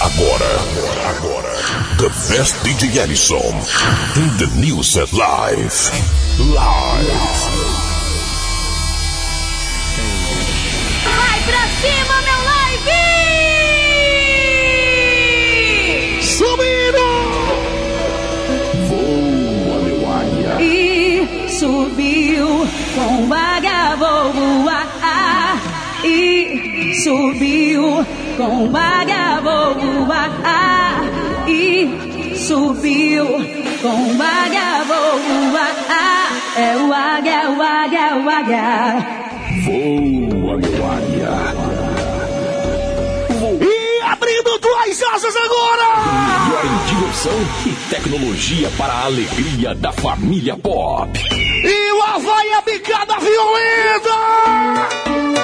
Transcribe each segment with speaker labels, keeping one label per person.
Speaker 1: Agora, agora, the best DJ Ellison in the new set live. Live.
Speaker 2: Vai pra cima, meu live!
Speaker 1: Subindo! Voa, meu águia.
Speaker 2: E subiu com vaga, vou voar. E subiu com vaga, vou voar. E subiu com vaga, vou voar. É o águia, é o águia, o águia.
Speaker 1: Voa, meu águia.
Speaker 3: E abrindo tuas asas agora!
Speaker 1: Melhor em diversão e tecnologia para a alegria da família pop.
Speaker 3: E lá vai a bicada violenta!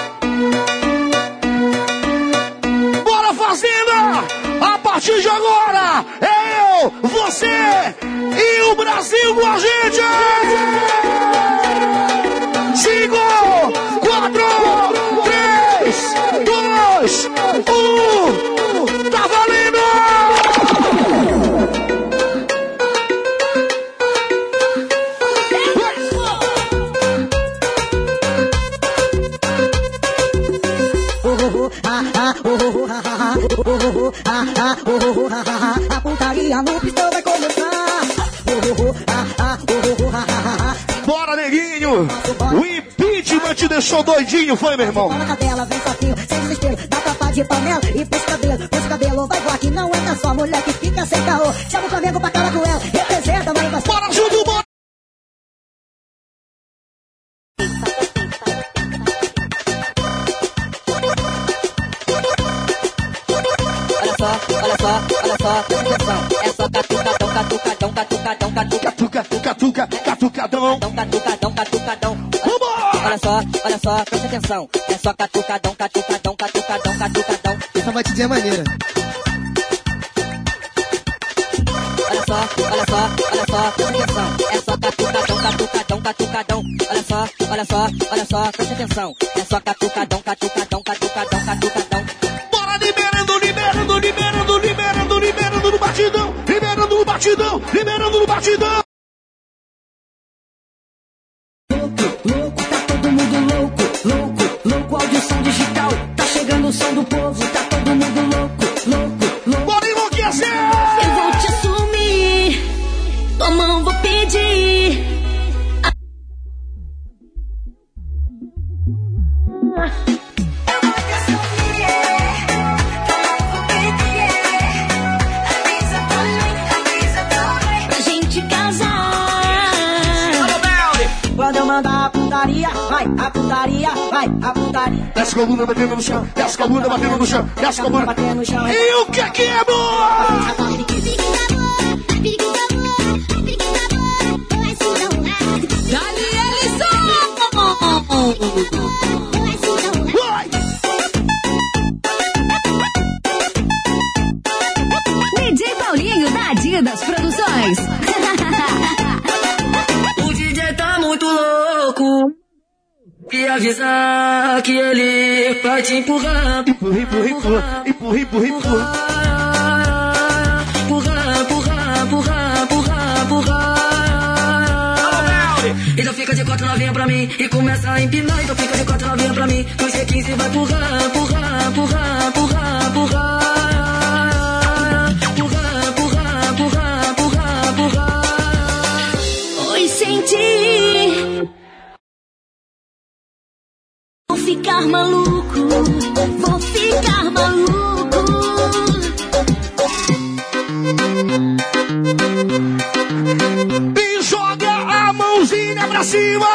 Speaker 3: A partir de agora, eu, você e o Brasil com a gente! Cinco, quatro, três, dois, um,
Speaker 4: A putaria no pistão vai começar.
Speaker 3: Bora, neguinho! O impeachment te deixou doidinho, foi, meu irmão?
Speaker 4: Na cadela, vem sapinho, sem desespero. Dá tapa de panela e o cabelo. O cabelo, vai voar que não é só mulher que fica sem caô. Chama o Flamengo pra cara com ela.
Speaker 5: Só, olha só, olha só, atenção. É só catucadão, catucadão, catucadão, catucadão,
Speaker 3: Catuca, catuca, catucadão!
Speaker 5: catucadão, catucadão.
Speaker 3: Vambora!
Speaker 5: Olha só, olha só, presta atenção. É só catucadão, catucadão, catucadão, catucadão.
Speaker 6: Essa batidinha é maneira.
Speaker 5: Olha só, olha só, olha só, presta atenção. É só catucadão, catucadão, catucadão. Olha só, olha só, olha só, presta atenção. É só catucadão, catucadão, catucadão, catucadão.
Speaker 3: Batidão! Liberando no batidão!
Speaker 4: louco, tá todo mundo louco, louco, louco, audição digital. Tá chegando o som do povo, tá todo mundo louco, louco, louco.
Speaker 3: Bora enlouquecer!
Speaker 2: Eu vou
Speaker 4: Quando eu mandar a putaria, vai, a putaria, vai, a putaria.
Speaker 3: Desce com a bunda batendo no chão, desce com a bunda batendo no chão, desce com a bunda
Speaker 4: Batendo no chão,
Speaker 3: E o que que é bom?
Speaker 2: DJ Paulinho da Adidas Produções.
Speaker 5: Muito louco. E avisar que ele vai te empurrar.
Speaker 3: Empurra, empurra, empurra, empurra, empurra, empurra.
Speaker 5: Empurrar, empurrar, empurrar, empurrar, empurrar. Então fica de quatro novinha pra mim e começa a empinar. Então fica de quatro novinha pra mim. Com G15 vai empurrar, empurrar, empurrar, empurrar, empurrar. Empurrar,
Speaker 2: ficar maluco, vou ficar maluco.
Speaker 3: E joga a mãozinha pra cima!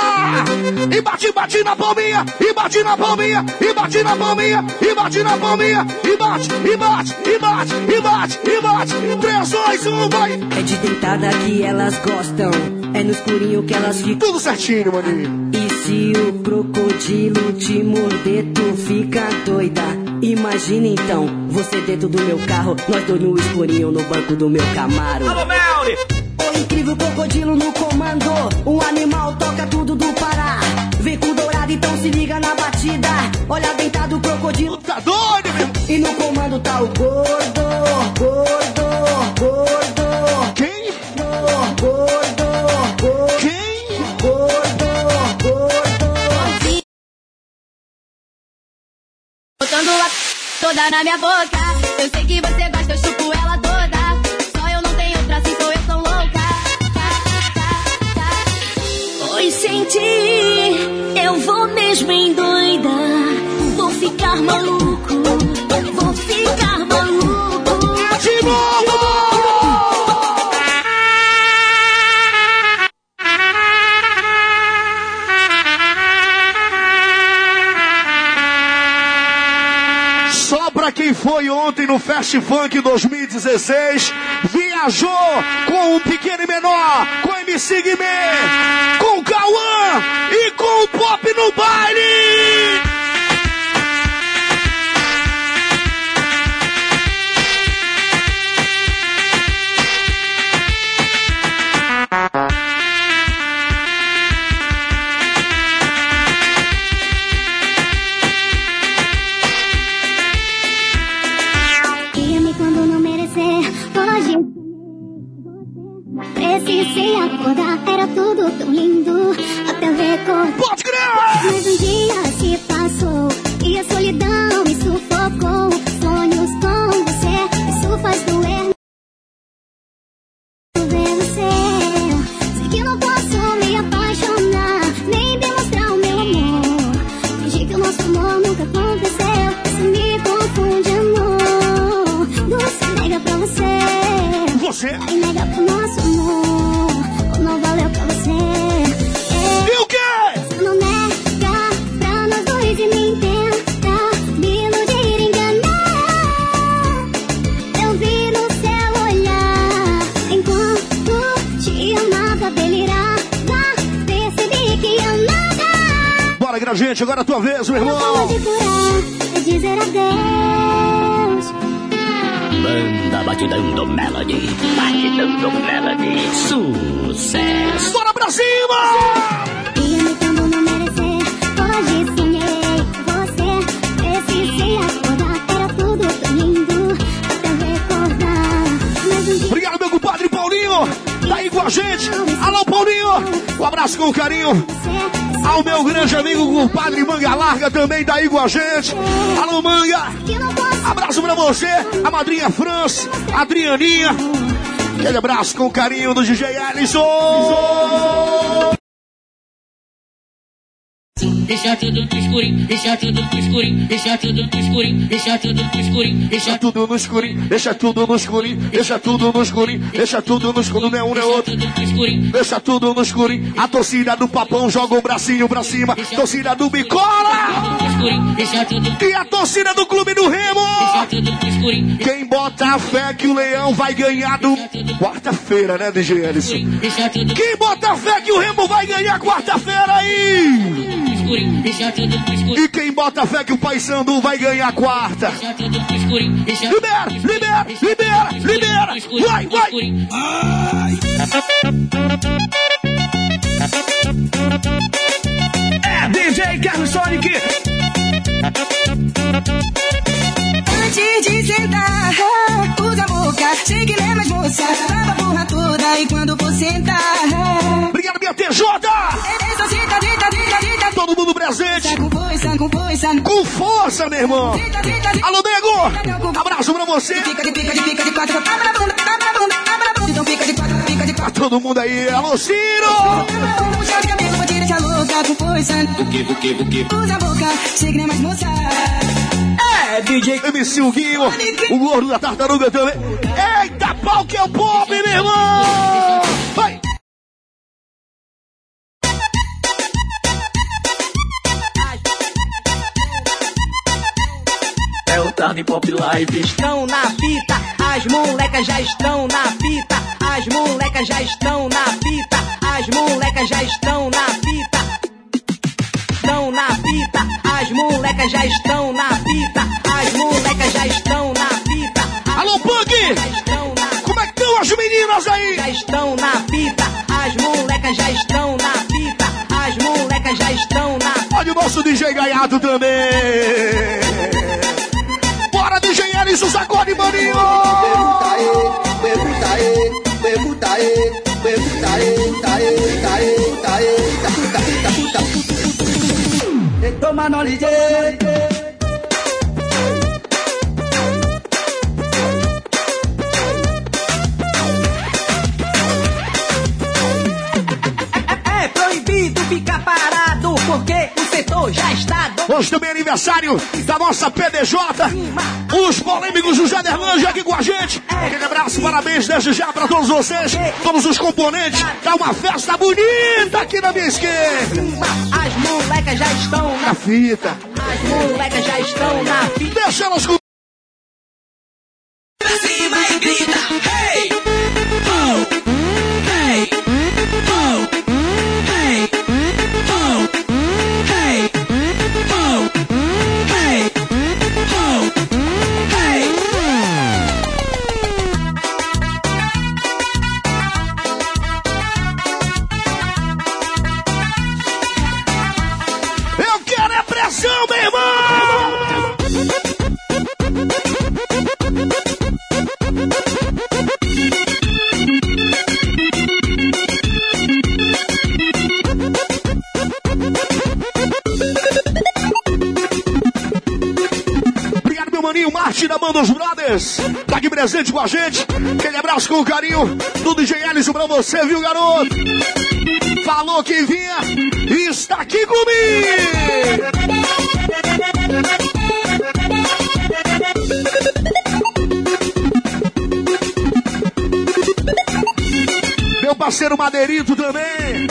Speaker 3: E bate, bate na palminha! E bate na palminha! E bate na palminha! E bate na palminha! E bate, e bate, e bate, e bate, e bate! 3, 2, 1, vai!
Speaker 5: É de deitada que elas gostam. É no escurinho que elas ficam.
Speaker 3: Tudo certinho, maninho!
Speaker 5: E se o crocodilo te morder, tu fica doida. Imagina então, você dentro do meu carro, nós dois no escurinho no banco do meu Camaro. O incrível crocodilo no comando, o animal toca tudo do Pará. Vem com dourado, então se liga na batida. Olha deitado o crocodilo.
Speaker 3: Tá doido, meu?
Speaker 2: o gordo, gordo,
Speaker 7: toda na minha boca. Eu sei que você gosta, eu chupo ela toda. Só eu não tenho outra, assim sou eu tão louca.
Speaker 8: Oi, senti, eu vou mesmo em doida. Vou ficar maluco,
Speaker 3: foi ontem no Fast Funk 2016, viajou com o pequeno e menor, com MC Guimê, com o Cauã e com o Pop no baile! Adrianinha. Aquele abraço com carinho do DJ Ellison.
Speaker 9: Deixa tudo no escurinho, deixa tudo no escurinho, deixa tudo no escurinho, deixa tudo no escurinho, deixa
Speaker 3: tudo no escurinho, deixa tudo no escurinho, deixa tudo no escurinho, deixa tudo no escurinho, não é um, é outro. Deixa tudo no escurinho. A torcida do papão joga o bracinho pra cima. Torcida do Bicola. E a torcida do Clube do Remo. Quem bota a fé que o Leão vai ganhar do. Quarta-feira, né, DJ Ellison? Quem bota a fé que o Remo vai ganhar quarta-feira aí?
Speaker 9: No escurinho, deixa tudo no escurinho,
Speaker 3: E quem bota a fé que o Paysandu vai ganhar quarta?
Speaker 9: deixa tudo no escurinho, deixa
Speaker 3: Libera, libera, libera, libera. Vai, vai. É DJ Carlos Sonic.
Speaker 10: Antes de sentar, usa a boca, chegue né, mais moça, lava a porra toda e quando for sentar,
Speaker 3: Obrigado, minha TJ.
Speaker 10: essa dita, dita, dita, dita,
Speaker 3: Todo mundo presente.
Speaker 10: com força,
Speaker 3: meu irmão. Alô, nego. Abraço pra você.
Speaker 10: Fica de pica, de pica, de quatro, abre a bunda, abre a bunda, abre a bunda, então fica de quatro, fica de
Speaker 3: Pra
Speaker 10: quatro.
Speaker 3: todo mundo aí. Alô, Ciro.
Speaker 10: Moça.
Speaker 3: É, DJ MC Huguinho. O gordo da tartaruga também. Eita, pau que é o pop, meu irmão.
Speaker 5: Live.
Speaker 2: estão na fita, as molecas já estão na fita, as molecas já estão na fita, as molecas já estão na fita. Estão na fita, as molecas já estão na fita, as molecas já estão na fita.
Speaker 3: Alô, Pug. Como é que estão as meninas aí?
Speaker 2: já estão na fita, as molecas já estão na fita, as molecas já estão na
Speaker 3: Olha o nosso DJ Gaiato também. Bora, DJ isso, sacode, maninho!
Speaker 11: Toma no ligeiro. É proibido ficar parado, porque o setor já está do...
Speaker 3: Hoje também é aniversário da nossa PDJ. Os polêmicos José Derlange aqui com a gente. Aquele abraço, parabéns desde já para todos vocês, todos os componentes. Dá uma festa bonita aqui na minha esquerda.
Speaker 11: As molecas já estão
Speaker 3: Na
Speaker 11: na...
Speaker 3: fita.
Speaker 11: As molecas já estão na fita.
Speaker 3: Deixa elas com.
Speaker 11: Pra cima e grita, hey!
Speaker 3: Com carinho do DJ Ellison pra você, viu, garoto? Falou que vinha e está aqui comigo! Meu parceiro Madeirito também.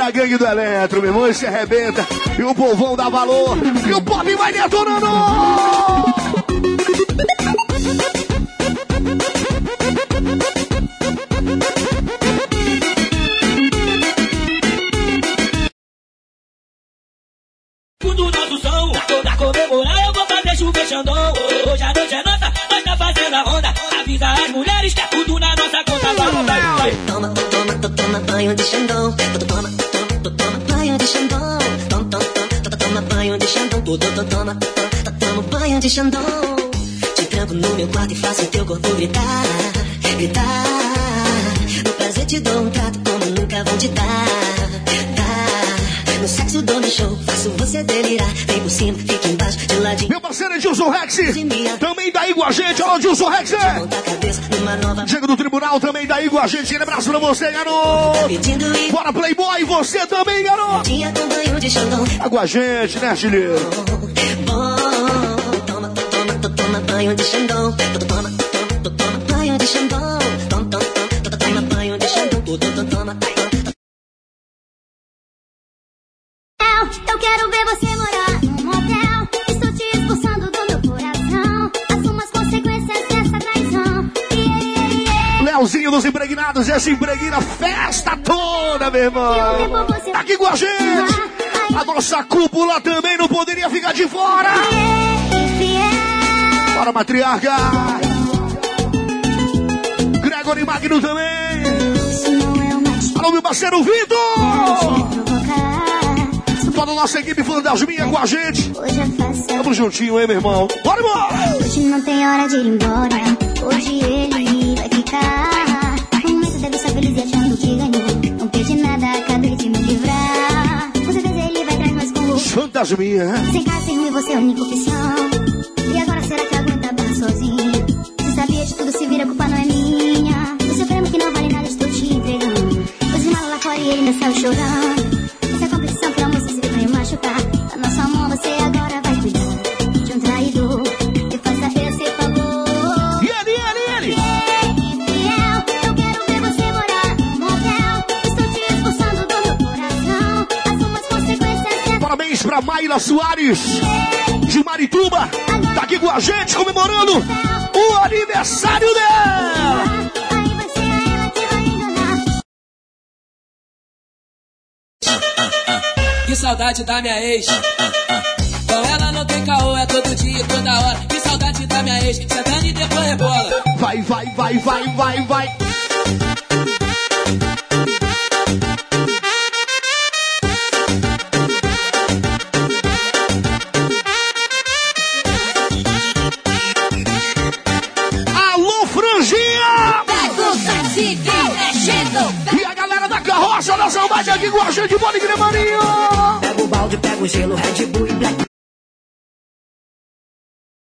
Speaker 3: Da gangue do Eletro, meu irmão. Esse arrebenta. E o povão dá valor. E o pop vai detonando!
Speaker 12: Toma, toma, to- toma banho de Xandão. Toma, toma, toma, toma banho de Xandão. To- to- to- Toma, to- to- toma banho de Xandão. Te tranco no meu quarto e faço teu corpo gritar, gritar. No prazer te dou um trato como nunca vou te dar. No sexo dou no show, faço você delirar. Vem por cima, fica embaixo, de ladinho.
Speaker 3: Meu parceiro Edilson Rex. Também daí com a gente. Alô, Edilson Rex.
Speaker 12: Monta a cabeça numa nova
Speaker 3: Chega do tribunal também daí com a gente. Aquele abraço pra você, garoto. Bora, Playboy. Você também, garoto.
Speaker 12: tinha com banho de Xandão.
Speaker 3: Tá com a gente, né?
Speaker 12: Bom, toma, to- toma, to- toma banho de Xandão. To- to- Toma, toma, to- toma banho de Xandão. Toma, toma, toma, to- toma banho de Xandão.
Speaker 13: Yeah.
Speaker 3: Leozinho dos impregnados. Essa impregna festa toda, meu irmão. Tá aqui com a gente. A nossa cúpula também não poderia ficar de fora. Bora, matriarca. Gregory Magno também.
Speaker 13: É
Speaker 3: Alô, meu parceiro Vitor. Toda a nossa equipe fantasminha com a gente.
Speaker 13: Hoje é.
Speaker 3: Tamo juntinho, hein, meu irmão? Bora, embora.
Speaker 13: Hoje não tem hora de ir embora. Hoje ele ficar. No momento deve estar feliz e achando que ganhou. Não perdi nada, acabei de me livrar. Com certeza ele vai atrás, mas com o
Speaker 3: Fantasminha, hein?
Speaker 13: Sem casa, sem ruim, você é a única opção. E agora será que aguenta bem sozinho? Você sabia de tudo, se vira, a culpa não é minha. O seu prêmio que não vale nada, estou te entregando. Você mala lá fora e ele ainda saiu chorando.
Speaker 3: Mayla Soares, de Marituba. Tá aqui com a gente comemorando o aniversário dela.
Speaker 13: Que
Speaker 14: saudade da minha ex. Com ela não tem caô, é todo dia e toda hora. Que saudade da minha ex, sentando e depois rebola.
Speaker 3: Vai, vai, vai, vai, vai, vai. Bate aqui com a gente, bora de maninho.
Speaker 11: Pega o balde, pega o gelo, Red Bull e Black.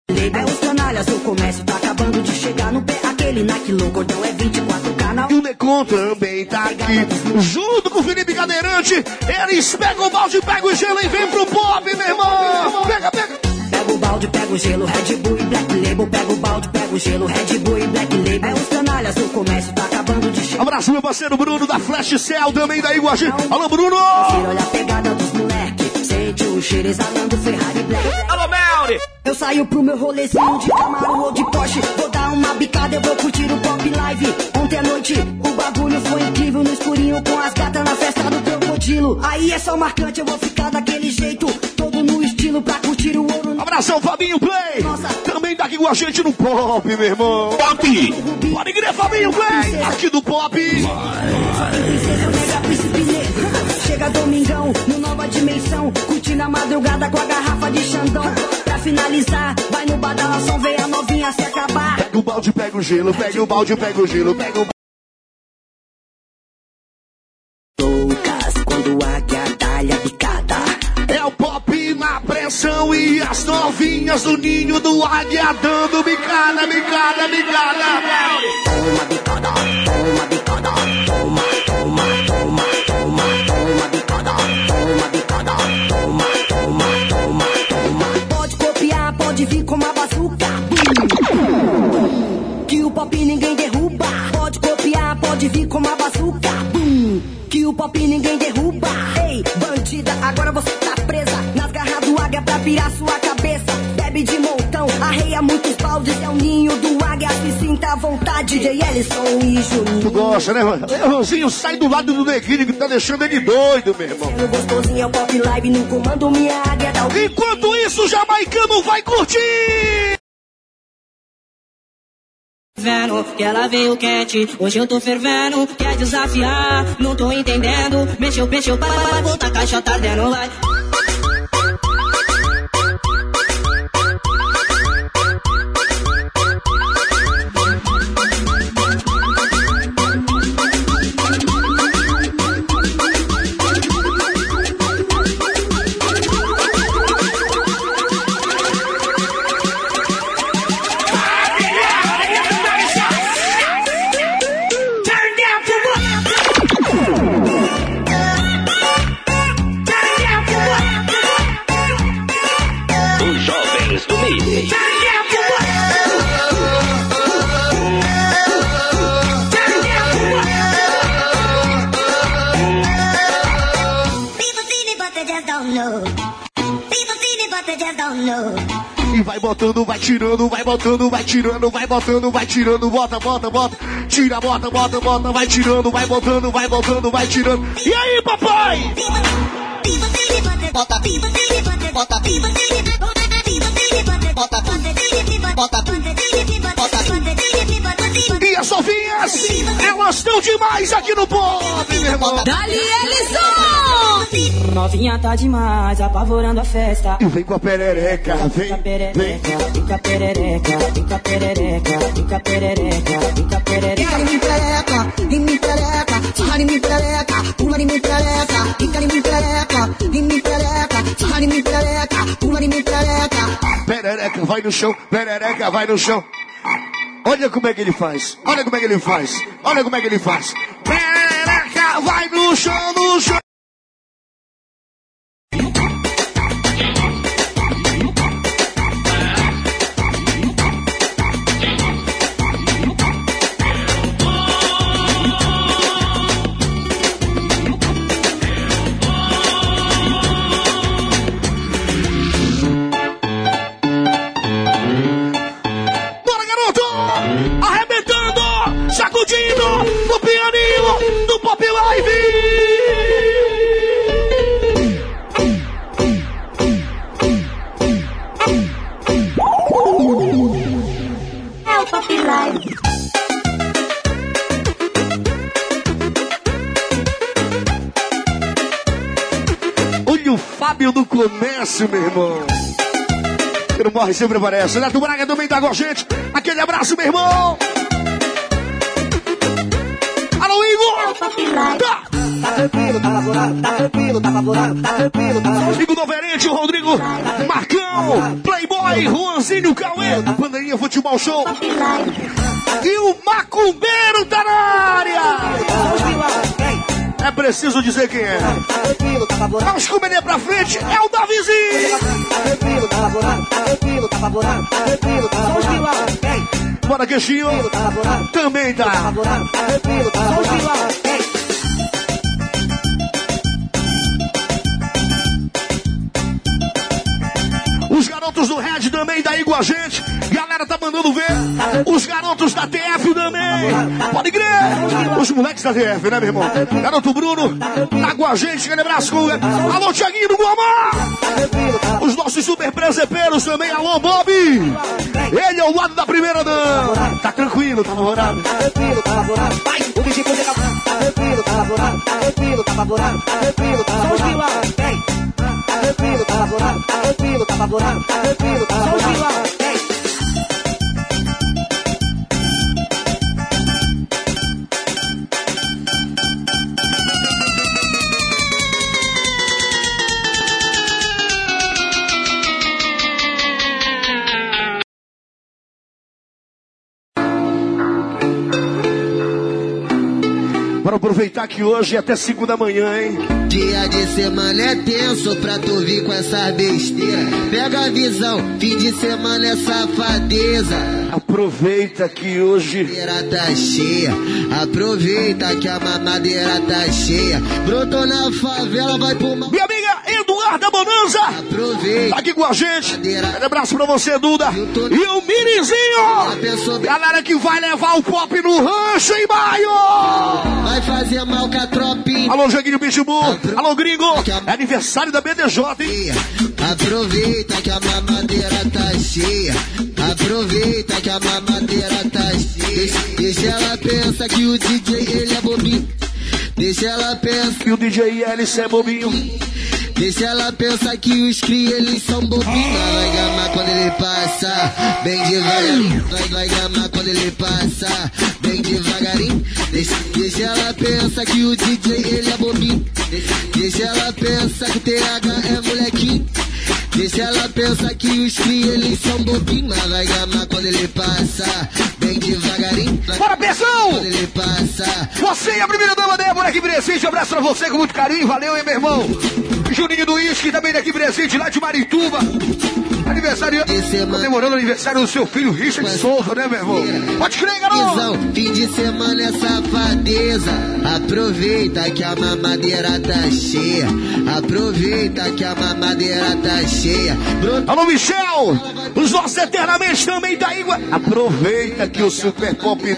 Speaker 11: É os canalhas, o comércio tá acabando de chegar no pé. Aquele naquilo, cordão é 24 canal.
Speaker 3: E o Necon também tá aqui, junto com o Felipe Cadeirante. Eles pegam o balde, pegam o gelo e vem pro pop, meu irmão. Pega, pega.
Speaker 11: Pega o balde, pega o gelo, Red Bull e Black Label. Pega o balde, o gelo, Red Bull e Black Label. É os canalhas, o comércio tá acabando de chegar.
Speaker 3: Abraço, meu parceiro Bruno da Flash Cell, também daí com a gente. Alô, Bruno!
Speaker 11: Olha a pegada dos moleque. Sente o cheiro exalando Ferrari Black.
Speaker 3: Alô, Melri!
Speaker 11: Eu saio pro meu rolezinho de Camaro ou de Porsche. Vou dar uma bicada, eu vou curtir o pop live. Ontem à noite o bagulho foi incrível no escurinho com as gatas na festa do crocodilo. Aí é só marcante, eu vou ficar daquele jeito, todo no estilo pra curtir o ouro.
Speaker 3: Abração, Fabinho Play!
Speaker 11: Nossa.
Speaker 3: Também tá aqui com a gente no pop, meu irmão.
Speaker 1: Pop!
Speaker 3: Pode crer, Fabinho Play! Aqui do pop!
Speaker 11: Chega domingão, no nova dimensão. Curtindo a madrugada com a garrafa de Xandão. Pra finalizar, vai no badalação, vem a novinha se acabar.
Speaker 3: Pega o balde, pega o gelo, pega o balde, pega o gelo, pega o pressão e as novinhas do ninho do águia dando bicada, bicada, bicada.
Speaker 11: Toma bicada, toma bicada, toma, toma, toma, toma, toma bicada, toma bicada, toma, toma, toma, toma. Pode copiar, pode vir com uma bazuca. Que o pop ninguém derruba. Pode copiar, pode vir com uma bazuca. Bum. Que o pop ninguém derruba. Ei, bandida, agora você virar sua cabeça. Bebe de montão, arreia muitos baldes. É o ninho do águia, se sinta à vontade. DJ Ellison e
Speaker 3: Tu
Speaker 11: Juninho.
Speaker 3: gosta, né, mano? Leãozinho, sai do lado do neguinho que tá deixando ele doido, meu irmão.
Speaker 11: Sendo gostosinho é o pop live no comando minha águia dá o
Speaker 3: Enquanto isso, o jamaicano vai curtir!
Speaker 2: Vendo que ela veio quente, hoje eu tô fervendo, quer desafiar, não tô entendendo. Mexeu, mexeu, para, para, volta, caixa tá dando, vai.
Speaker 3: Botando, vai tirando, vai botando, vai tirando, bota, bota, bota, tira, bota, bota, bota, vai tirando, vai botando, vai botando, vai tirando. E aí, papai?
Speaker 13: Bota, see me, but they bota, people see me, bota, people see me, but they bota, bota, see me, bota, bota, see me.
Speaker 3: E as novinhas, elas estão demais aqui no pop, meu irmão.
Speaker 5: Dali Ellison!
Speaker 2: Novinha tá demais, apavorando a festa.
Speaker 3: E vem com a perereca, vem,
Speaker 2: Fica
Speaker 3: vem.
Speaker 2: perereca, fica perereca, fica perereca, fica perereca, fica perereca.
Speaker 4: Fica em mim perereca, em mim perereca, sarra em mim perereca, pula em mim perereca, fica em mim perereca, em mim perereca, sarra em mim perereca, pula em mim perereca.
Speaker 3: Perereca vai no chão, perereca vai no chão. Olha como é que ele faz, olha como é que ele faz, olha como é que ele faz. Perereca vai no chão, no chão. Live. Olha o Fábio do comércio, meu irmão. Que não morre sempre aparece. Neto Braga também tá com a gente. Aquele abraço, meu irmão. Alô, Igor! Tá.
Speaker 2: Tá
Speaker 3: tranquilo, tá laborado, tá tranquilo, tá laborado, tá tranquilo, tá laborado. Rodrigo Noverente, o Rodrigo Marcão, Playboy, Juanzinho Cauê, Bandeirinha Futebol Show. E o Macumbeiro tá na área. É preciso dizer quem é. Vamos comer pra frente, é o Davizinho. Tranquilo, tá laborado, tá tranquilo, tá tá tranquilo, tá. Bora, Queixinho. Também tá. Tranquilo, tá. Os garotos do Red também daí com a gente. Galera tá mandando ver. Os garotos da TF também. Pode crer. Os moleques da TF, né, meu irmão? Garoto Bruno tá com a gente. Aquele abraço. Alô, Tiaguinho do Guamá. Os nossos super presepeiros também. Alô, Bob. Ele é o lado da primeira dama. Tá tranquilo, tá namorado. Tá tranquilo, tá namorado. Vai, o bichinho tá tranquilo, tá namorado. Tá tranquilo, tá namorado. Tá tranquilo, tá namorado. Tá tranquilo, tá namorado. Tá tranquilo, tá namorado. Tá tranquilo, tá namorado. Aproveitar que hoje é até segunda manhã, hein?
Speaker 15: Dia de semana é tenso pra tu vir com essa besteira. Pega a visão, fim de semana é safadeza.
Speaker 3: Aproveita que hoje.
Speaker 15: A mamadeira tá cheia, aproveita que a mamadeira tá cheia. Brotou na favela, vai pro.
Speaker 3: Minha amiga Eduarda Bonanza!
Speaker 15: Aproveita.
Speaker 3: Tá aqui com a gente. Um abraço pra você, Duda. E o Mirizinho! Galera que vai levar o pop no rancho em maio!
Speaker 15: Vai fazer mal com a tropinha.
Speaker 3: Alô, Joguinho Pitbull. Alô, gringo. É aniversário da BDJ, hein?
Speaker 15: Aproveita que a mamadeira tá cheia. Aproveita que a mamadeira tá cheia. Deixa, deixa ela pensar que o DJ ele é bobinho. Deixa ela pensar
Speaker 3: que o DJ LC é bobinho.
Speaker 15: Deixa ela pensar que os cri eles são bobinhos. Vai gamar quando ele passa, bem devagarinho. Vai, vai gamar quando ele passa, bem devagarinho. Deixa, deixa ela pensar que o DJ ele é bobinho. Deixa, deixa ela pensar que o TH é molequinho. Deixa ela pensar que os cri eles são bobinhos. Mas vai gamar quando ele passa, bem devagarinho.
Speaker 3: Bora, Pezão!
Speaker 15: Quando ele passa.
Speaker 3: Você e a primeira dama Débora aqui presente. Um abraço pra você com muito carinho. Valeu, hein, meu irmão? Juninho do Isque também daqui presente lá de Marituba. Aniversário. Comemorando o aniversário do seu filho Richard Souza, né, meu irmão? Pode crer, garoto!
Speaker 15: Fim de semana é safadeza. Aproveita que a mamadeira tá cheia. Aproveita que a mamadeira tá cheia. Brota
Speaker 3: Alô, Michel! Os nossos eternamente também da Igua. Aproveita que o Super Pop.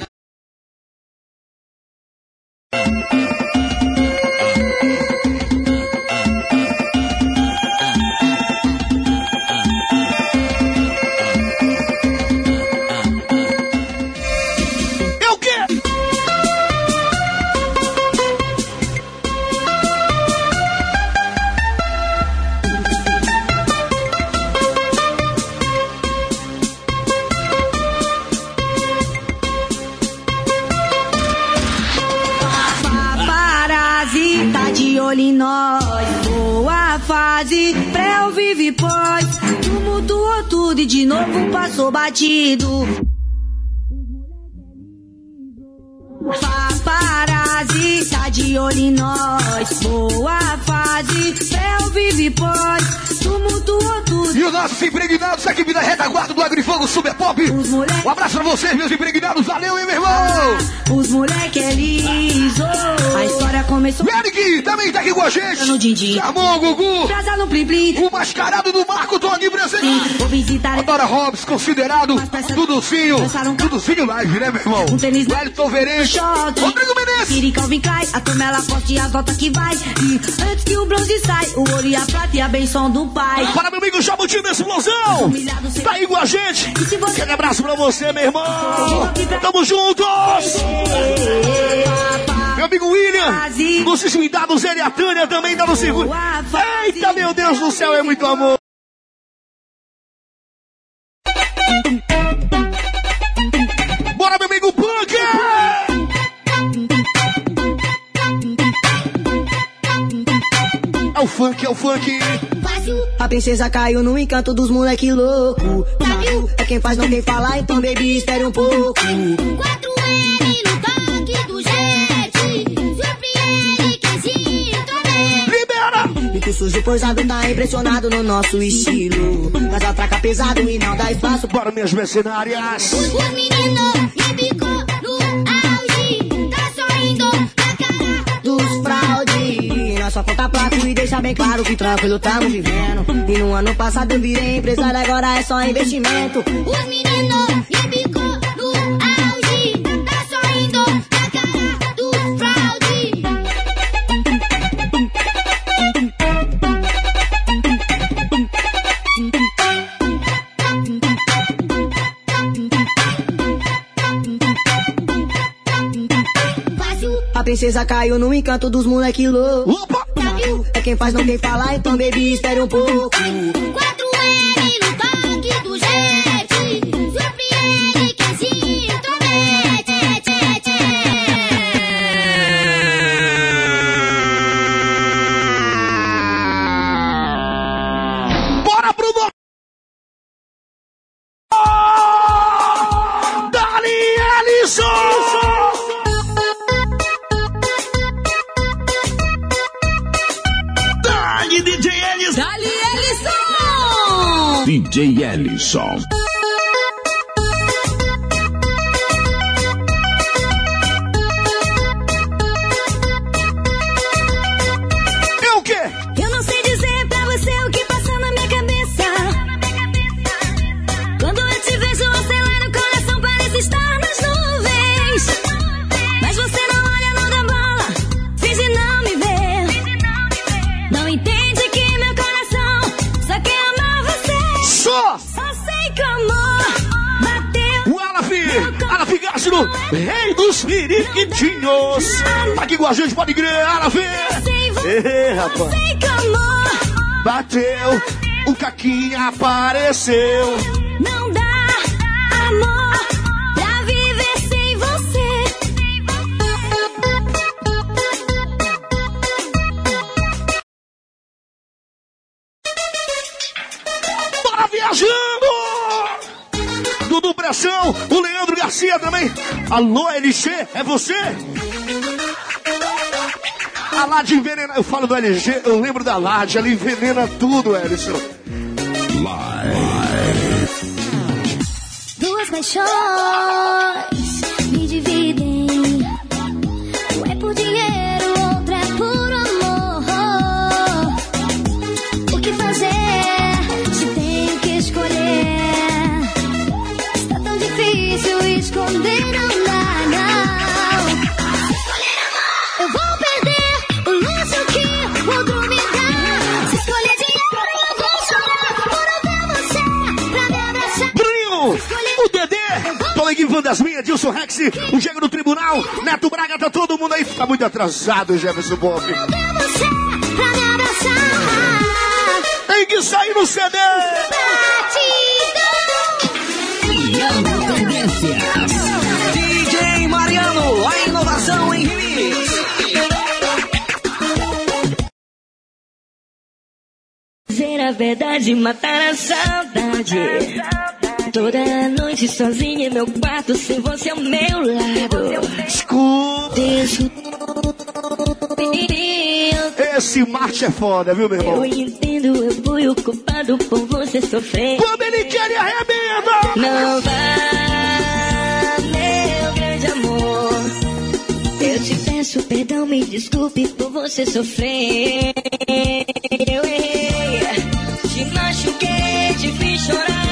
Speaker 3: Os. Um abraço pra vocês, meus impregnados. Valeu, hein, meu irmão?
Speaker 5: Os moleque é liso. Começou.
Speaker 3: Eric também tá aqui com a gente.
Speaker 5: No din-din.
Speaker 3: Chamou o Gugu.
Speaker 5: Brasa no plim-plim.
Speaker 3: O mascarado do Marco tô aqui presente.
Speaker 5: Vou visitar
Speaker 3: Adora Hobbs, considerado Duducinho.
Speaker 5: Dançaram-
Speaker 3: Duducinho live, né, meu irmão?
Speaker 5: Um tênis-
Speaker 3: Wellington Verente. Rodrigo Menezes.
Speaker 5: Siri Calvin Klein, a turma ela poste e a volta que vai. E antes que o bronze sai, o ouro e a prata e a benção do pai.
Speaker 3: Para meu amigo Jabuti da Explosão. Tá aí com a gente. Aquele abraço pra você, meu irmão. Tamo juntos. Meu amigo William. Nossos cuidados, ele e a Tânia também tá no seguro. Eita, meu Deus do céu, é muito amor. Bora, meu amigo Punk! funk, é o funk.
Speaker 4: A princesa caiu no encanto dos moleque louco. É quem faz, não quem fala, então baby, espere um pouco.
Speaker 13: 4L no toque
Speaker 4: Muito sujo, poisado, tá impressionado no nosso estilo. Mas atraca pesado e não dá espaço
Speaker 3: Bora, minhas mercenárias.
Speaker 13: Os meninos embicou no auge. Tá sorrindo na cara.
Speaker 4: dos fraude. Nós só conta placo e deixa bem claro que tranquilo tamo vivendo. E no ano passado eu virei empresário, agora é só investimento.
Speaker 13: Os meninos embicou
Speaker 4: princesa caiu no encanto dos moleque louco.
Speaker 3: Opa!
Speaker 4: É quem faz, não quem fala, então baby, espere um pouco.
Speaker 3: DJ Ellison. Rei dos periquitinhos! Tá aqui com a gente, pode crer, Ê,
Speaker 13: só
Speaker 3: rapaz! Bateu, o Caquinha apareceu! Alô, LG, é você? A Lade envenena. Eu falo do LG, eu lembro da Lade, ela envenena tudo, Ellison.
Speaker 13: Duas paixões
Speaker 3: Dilson Rex, o Diego do Tribunal, Neto Braga, tá todo mundo aí. Fica muito atrasado, Jefferson Bob. Tem que sair no CD!
Speaker 11: DJ Mariano, a inovação em remix.
Speaker 2: Dizer a verdade, matar a saudade. Toda noite sozinha em meu quarto, sem você ao meu lado.
Speaker 3: Escuta, esse Marte é foda, viu, meu
Speaker 2: eu
Speaker 3: irmão?
Speaker 2: entendo, eu fui o culpado por você sofrer.
Speaker 3: Quando ele quer, ele arrebenta!
Speaker 2: Não vá, meu grande amor. Eu te peço perdão, me desculpe por você sofrer. Eu errei, te machuquei, te fiz chorar.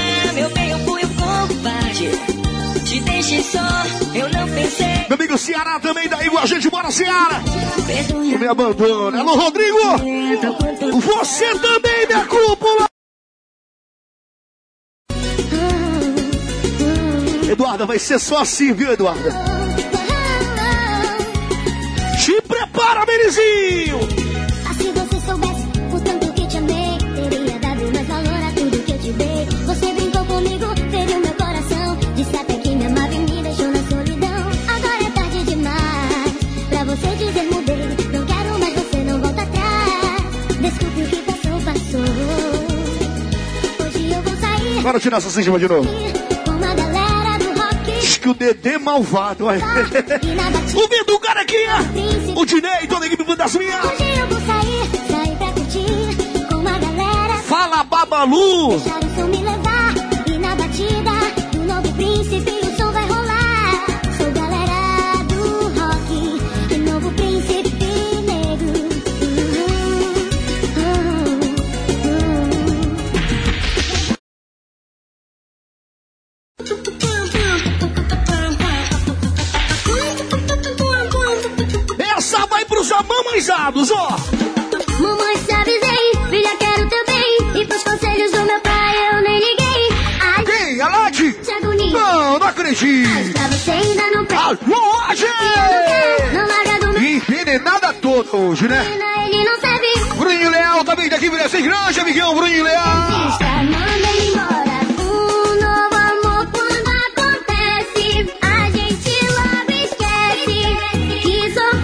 Speaker 2: Só, eu não pensei.
Speaker 3: Meu amigo Ceará também daí com a gente, bora Ceará! Não me abandona. Alô, Rodrigo! Você também, minha cúpula! Eduarda, vai ser só assim, viu, Eduarda? Te prepara, Benizinho! Bora tirar essa cima de novo. Diz que o Dedê malvado, olha.
Speaker 13: Na batida.
Speaker 3: O Carequinha. O Dinei, toda a equipe das minhas.
Speaker 13: Hoje eu
Speaker 3: hoje, né? Bruninho Leal também daqui, virá sem grande, amigão, Bruninho Leal.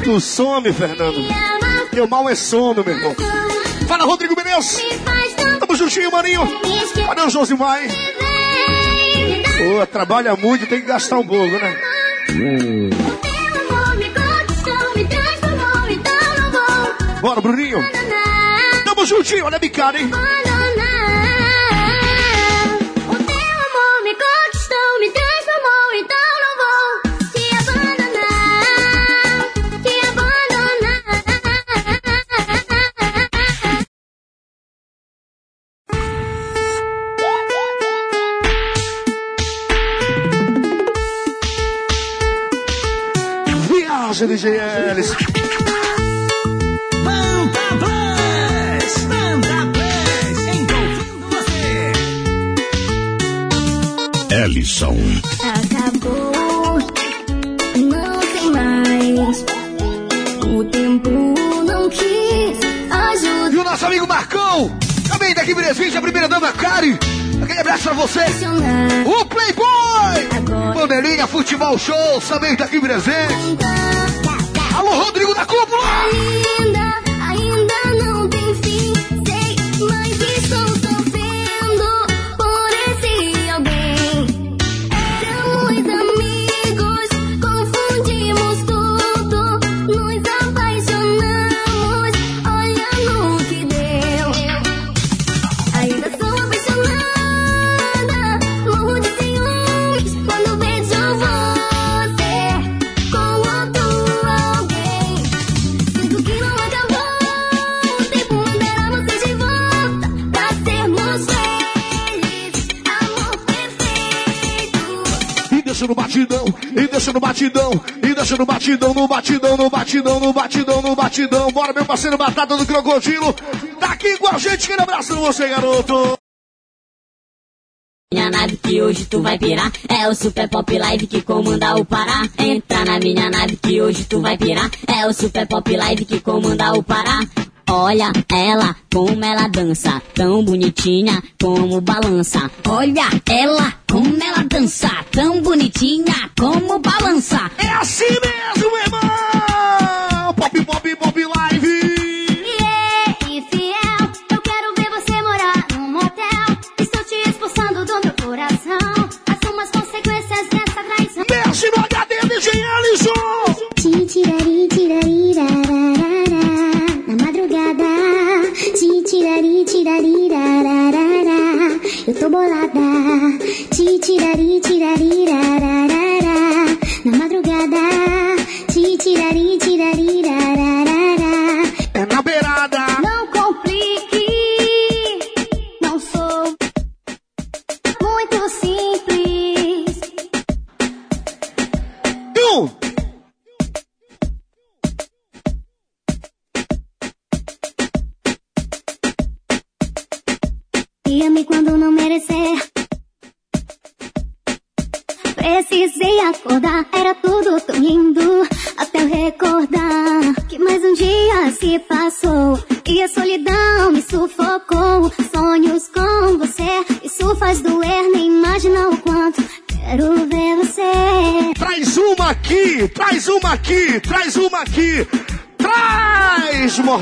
Speaker 3: Tu some, Fernando. Teu mal é sono, meu irmão. Fala, Rodrigo Menezes. Tamo juntinho, maninho. o Josimar, hein? Pô, trabalha muito, tem que gastar um pouco, né?
Speaker 13: Teu
Speaker 3: Bora, Bruninho. Tamo juntinho, olha a bicada, hein?
Speaker 13: abandonar. O
Speaker 1: Ellison.
Speaker 13: Acabou, não tem mais. O tempo não quis ajudar.
Speaker 3: E o nosso amigo Marcão. Também daqui, Brasília, a primeira dama, Kari. Aquele abraço pra você. O Playboy. Panelinha Futebol Show, também daqui, Brasília. Alô, Rodrigo da Cúpula. Batidão, e deixa no batidão, no batidão, no batidão, no batidão, no batidão. Bora, meu parceiro Batata do Crocodilo. Tá aqui com a gente, aquele abraço você, garoto.
Speaker 16: Minha nave que hoje tu vai pirar É o Super Pop Live que comanda o Pará Entra na minha nave que hoje tu vai pirar É o Super Pop Live que comanda o Pará Olha ela, como ela dança Tão bonitinha como balança. Olha ela, como ela dança Tão bonitinha como balança.
Speaker 3: É assim mesmo, irmão. Pop, pop, pop live.
Speaker 13: E fiel, eu quero ver Eu tô bolada. Ti tirari tirari rararara Na madrugada. Ti tirari tirari rararara
Speaker 3: É na beirada.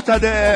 Speaker 3: Traz, mortadela.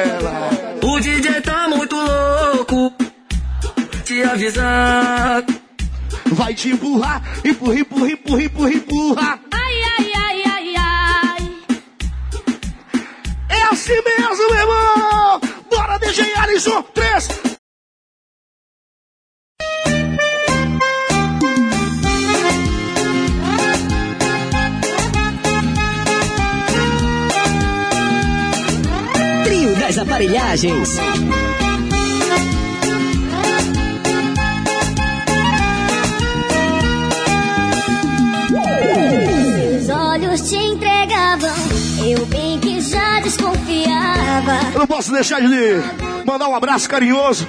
Speaker 3: Carinhoso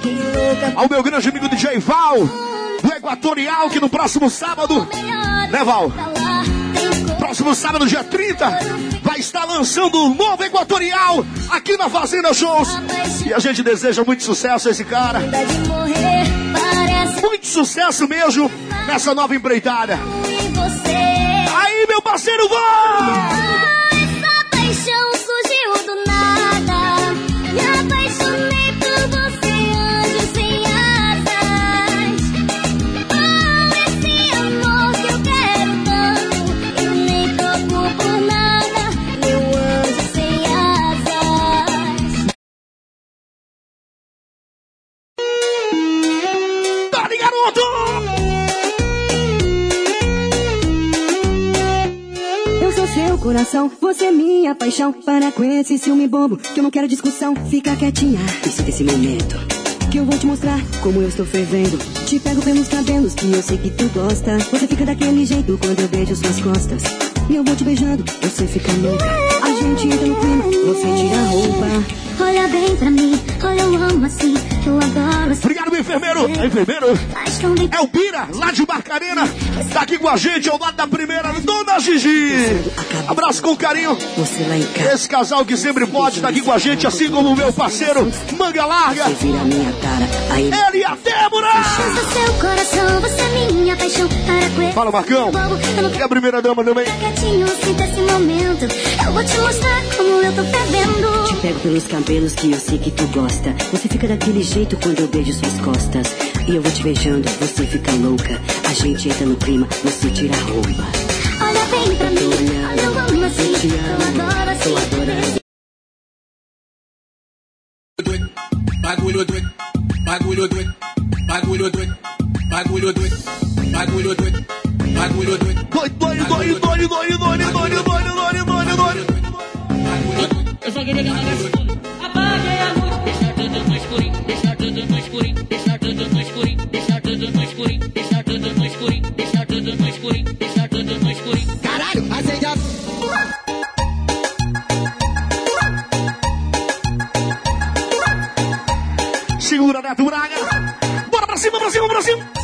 Speaker 3: ao meu grande amigo DJ Val, do Equatorial, que no próximo sábado, né Val? Próximo sábado, dia 30, vai estar lançando um novo Equatorial aqui na Fazenda Shows. E a gente deseja muito sucesso a esse cara. Muito sucesso mesmo nessa nova empreitada. Aí, meu parceiro Val!
Speaker 11: Coração, você é minha paixão. Para com esse ciúme bobo, que eu não quero discussão. Fica quietinha e sinta esse momento. Que eu vou te mostrar como eu estou fervendo. Te pego pelos cabelos, que eu sei que tu gosta. Você fica daquele jeito quando eu beijo suas costas. E eu vou te beijando, você fica louca. A gente entra no clima, você tira a roupa.
Speaker 13: Olha bem pra mim, olha eu amo assim, assim.
Speaker 3: Obrigado, meu enfermeiro. É enfermeiro? É o Bira, lá de Barcarena. Tá aqui com a gente ao lado da primeira, Dona Gigi. Abraço com carinho. Esse casal que sempre pode estar aqui com a gente, assim como o meu parceiro, Manga Larga. Ele e a Débora.
Speaker 13: É
Speaker 3: Fala, Marcão. E a primeira dama também.
Speaker 13: Momento. Eu vou te mostrar como eu tô.
Speaker 11: Te pego pelos cabelos que eu sei que tu gosta. Você fica daquele jeito quando eu beijo suas costas. E eu vou te beijando, você fica louca. A gente entra no clima, você tira a roupa.
Speaker 13: Olha bem pra mim, olha eu amo assim,
Speaker 11: eu te amo,
Speaker 13: eu adoro assim.
Speaker 11: tô adorando.
Speaker 14: Bagulho doido, bagulho doido, bagulho doido, bagulho doido, bagulho doido, bagulho doido.
Speaker 3: Doido, doido, doido, doido, doido, doido, doido, doido, doido, doido, doido.
Speaker 9: Eu só queria que apagasse tudo. Apague a luz. Deixar tudo no escurinho, tudo no escurinho, deixar tudo no escurinho, deixar tudo no escurinho, deixar tudo no escurinho, deixar tudo no escurinho, deixar tudo no escurinho.
Speaker 4: Caralho, acende a...
Speaker 3: Segura, Neto Braga. Bora pra cima, pra cima, pra cima.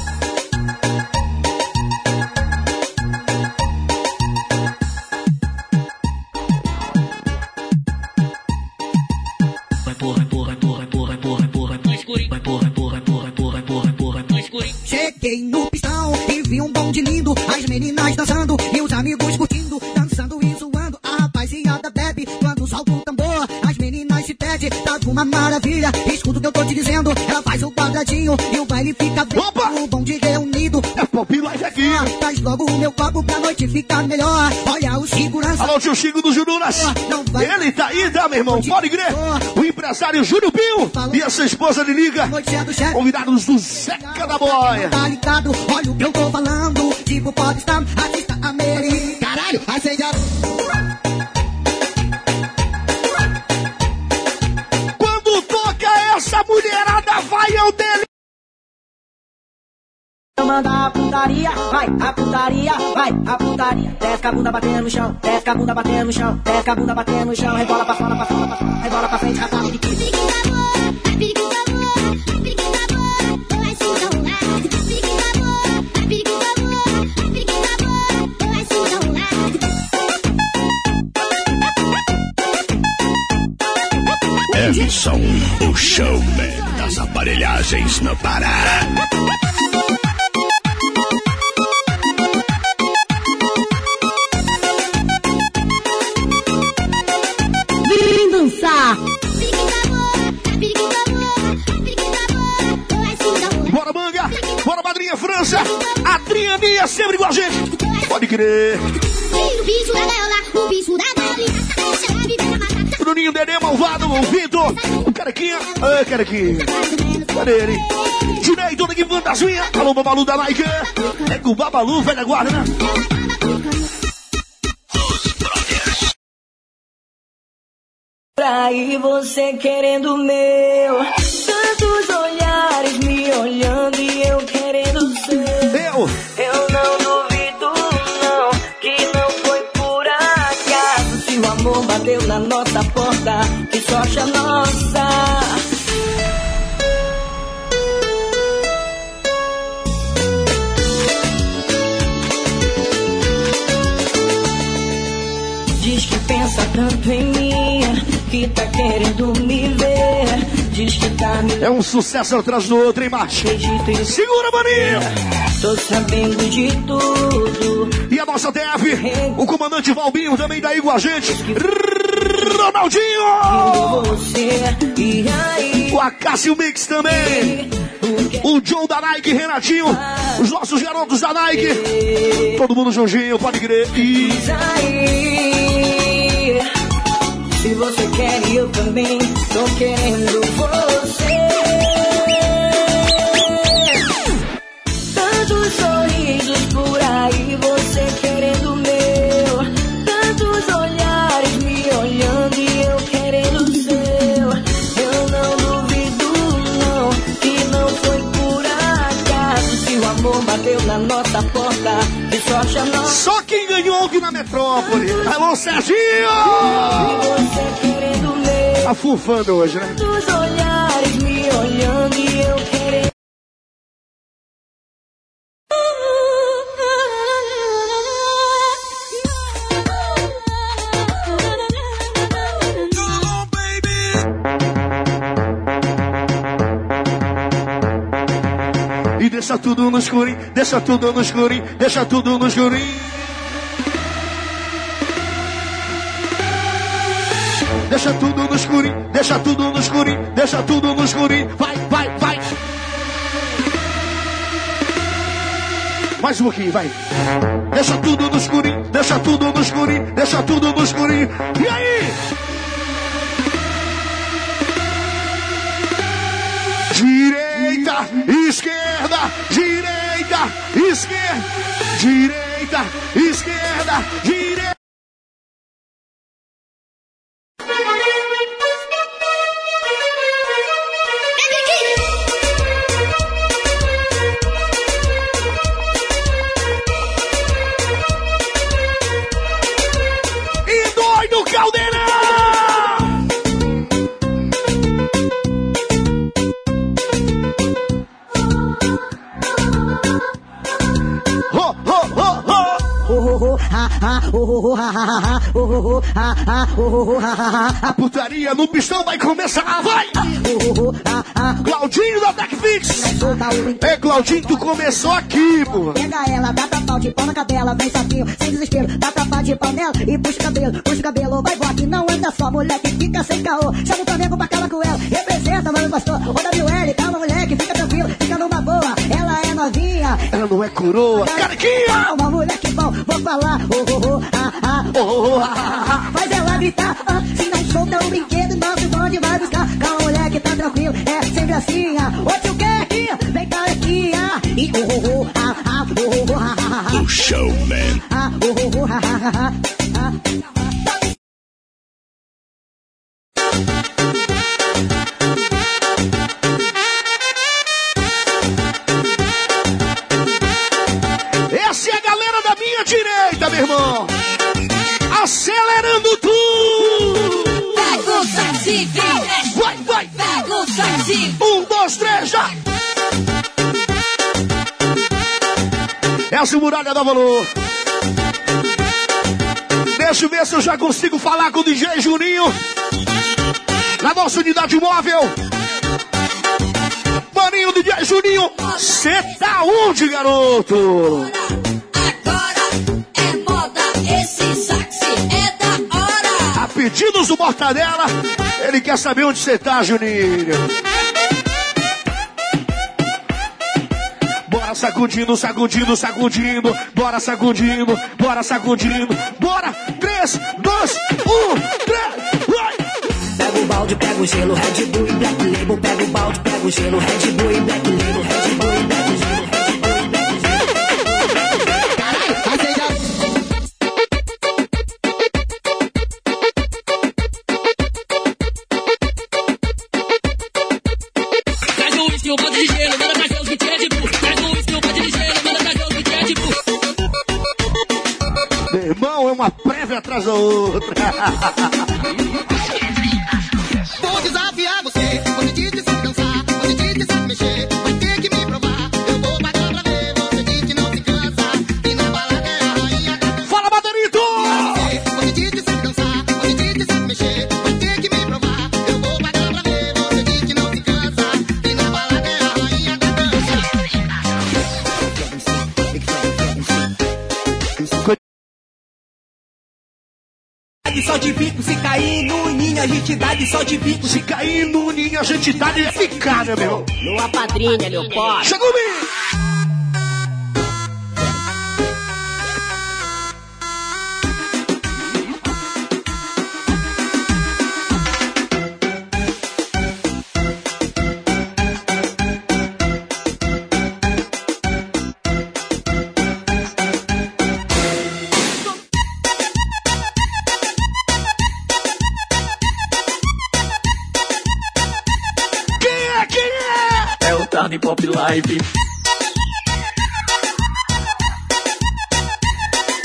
Speaker 4: Cheguei no pistão e vi um bonde lindo, as meninas dançando e os amigos curtindo, dançando e zoando. A rapaziada bebe pedem, tá uma maravilha. Escuta o que eu tô te dizendo, ela faz o quadradinho e o baile fica bem.
Speaker 3: Opa!
Speaker 4: O bonde reunido,
Speaker 3: É Pop Life aqui.
Speaker 4: traz logo o meu copo pra noite ficar melhor. Olha o segurança.
Speaker 3: Alô, tio Chico do Jurunas. Ele tá aí, tá, meu irmão? Pode crer. O empresário Júlio Pio e a sua esposa de liga.
Speaker 4: Noite é.
Speaker 3: Convidados do Zeca da Boia.
Speaker 4: Tá ligado? Olha o que eu tô falando. Tipo popstar, artista americano. Caralho, acende a...
Speaker 11: Manda a putaria, vai, a putaria, vai, a putaria. Desce a bunda batendo no chão, desce a bunda batendo no chão, desce a bunda batendo no chão, rebola pra fora, pra fora, pra fora, rebola pra frente, rasgado de quinze.
Speaker 1: Edson, o showman das aparelhagens no Pará.
Speaker 3: A Trianinha sempre com a gente. Pode crer.
Speaker 13: O bicho da gaiola, o bicho da gaiola.
Speaker 3: Bruninho, Dedê, Malvado, o Vitor, o Carequinha. Ah, Carequinha. Cadê ele? Junei, dona que fantasminha. Alô, Babalu da Nike. É com o Babalu, velha guarda, né?
Speaker 2: Pra ir você querendo o meu. Tantos olhares Eu. Não duvido, não, que não foi por acaso. Se o amor bateu na nossa porta, que sorte a nossa. Diz que pensa tanto em mim, que tá querendo me ver. Diz que tá me
Speaker 3: É um sucesso atrás do outro, hein, macho?
Speaker 2: em
Speaker 3: Segura, maninho!
Speaker 2: Tô sabendo de tudo.
Speaker 3: E a nossa DF, o comandante Valbinho também daí com a gente. Ronaldinho!
Speaker 2: Você, e aí?
Speaker 3: O Acácio Mix também. O John da Nike, Renatinho. Os nossos garotos da Nike. Todo mundo juntinho, pode crer. E
Speaker 2: aí. Se você quer, eu também tô querendo você. Tantos sorrisos por aí, você querendo meu. Tantos olhares me olhando e eu querendo seu. Eu não duvido, não, que não foi por acaso. Se o amor bateu na nossa porta, que sorte a nossa.
Speaker 3: Na metrópole. Alô, Serginho! Tá fufando hoje, né?
Speaker 2: Olhares me olhando e eu querendo.
Speaker 3: E deixa tudo no escurinho, deixa tudo no escurinho, deixa tudo no escurinho. Deixa tudo no escurinho, deixa tudo no escurinho, deixa tudo no escurinho. Vai, vai, vai. Mais um pouquinho, vai. Deixa tudo no escurinho, deixa tudo no escurinho, deixa tudo no escurinho. E aí? Direita, esquerda, direita, esquerda, direita, esquerda, direita. A putaria no pistão vai começar, vai! Claudinho da TechFix! É, Claudinho, tu começou aqui, pô!
Speaker 4: Pega ela, dá tapa de pau na cadela, vem sapinho, sem desespero, dá tapa de panela e puxa o cabelo, puxa o cabelo, vai voar que não anda só, moleque, fica sem caô, chama o Flamengo pra cala com ela, representa, mano pastor, ô WL, calma moleque, fica tranquilo, fica numa boa, ela é novinha,
Speaker 3: Ela não é coroa, cariquinha!
Speaker 4: calma moleque bom, vou falar, oh, oh, oh, ah, oh, ah, ah, ah, faz ela gritar, ah, se não solta o brinquedo, nosso bonde vai buscar, calma moleque, tá tranquilo, é sempre assim, ah, ô tio Kerry, vem carequinha, e oh, oh, oh, ah, ah, oh, oh, ah, ah, ah,
Speaker 1: O Showman.
Speaker 4: ah, oh, oh, oh, ah, ah, ah, ah.
Speaker 3: Essa é a galera da minha direita, meu irmão! Acelerando tudo!
Speaker 16: Pega o saxi, vem,
Speaker 3: Vai, vai!
Speaker 16: pega o saxi.
Speaker 3: Um, dois, três, já! Essa muralha dá valor. Deixa eu ver se eu já consigo falar com o DJ Juninho. Na nossa unidade móvel. Maninho, DJ Juninho. Cê tá onde, garoto?
Speaker 16: Agora é moda, esse é da
Speaker 3: pedidos do Mortadela, ele quer saber onde você tá, Juninho. Bora sacudindo, sacudindo, sacudindo. Bora sacudindo, bora sacudindo. Bora! 3, 2, 1, 3, vai!
Speaker 10: Pega o balde, pega o gelo, Red Bull e Black Label. Pega o balde, pega o gelo, Red Bull e Black Label.
Speaker 17: ha ha
Speaker 6: ha só de bico. Se cair no ninho, a gente dá de
Speaker 3: ficar, né, meu?
Speaker 16: Numa padrinha, meu pote.
Speaker 3: Chegou bem!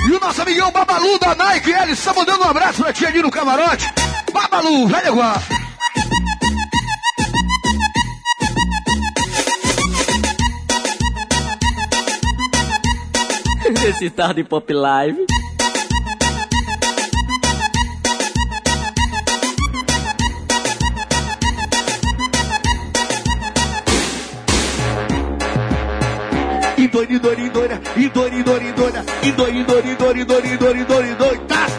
Speaker 3: E o nosso amigão Babalu da Nike, ele está mandando um abraço pra ti ali no camarote. Babalu, velho igual.
Speaker 5: Esse Tarde Pop Live.
Speaker 3: Doido, e doido, e doida, e doido, e doido, e doida, e doido, e doido, e doido,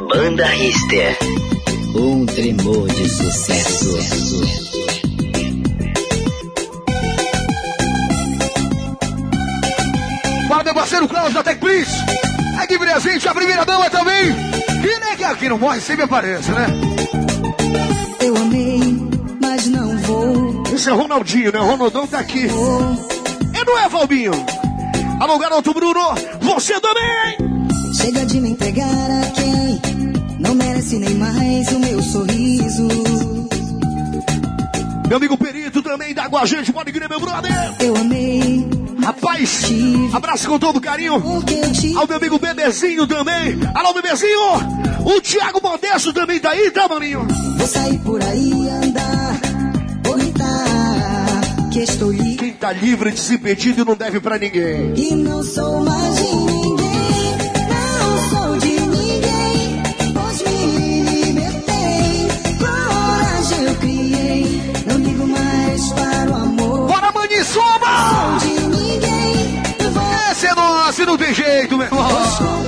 Speaker 18: Banda Rister. Um tremor de sucesso.
Speaker 3: Fala, meu parceiro Klaus da Tech Please! Aqui presente, a primeira dama também! E nem que aqui não morre sempre aparece, né?
Speaker 10: Eu amei, mas não vou.
Speaker 3: Esse é Ronaldinho, né? O Ronaldão tá aqui. E não é, Valbinho? Alô, garoto Bruno, você também!
Speaker 10: Chega de me entregar a quem não merece nem mais o meu sorriso.
Speaker 3: Meu amigo Perito também dá com a gente, pode crer, meu brother!
Speaker 10: Eu amei.
Speaker 3: Rapaz, abraço com todo carinho. Ao meu amigo Bebezinho também. Alô, Bebezinho! O Thiago Modesto também tá aí, tá, maninho?
Speaker 10: Vou sair por aí andar, vou gritar que estou livre
Speaker 3: Quem tá livre, desimpedido e não deve pra ninguém.
Speaker 10: e não sou mais
Speaker 3: tem jeito, meu irmão.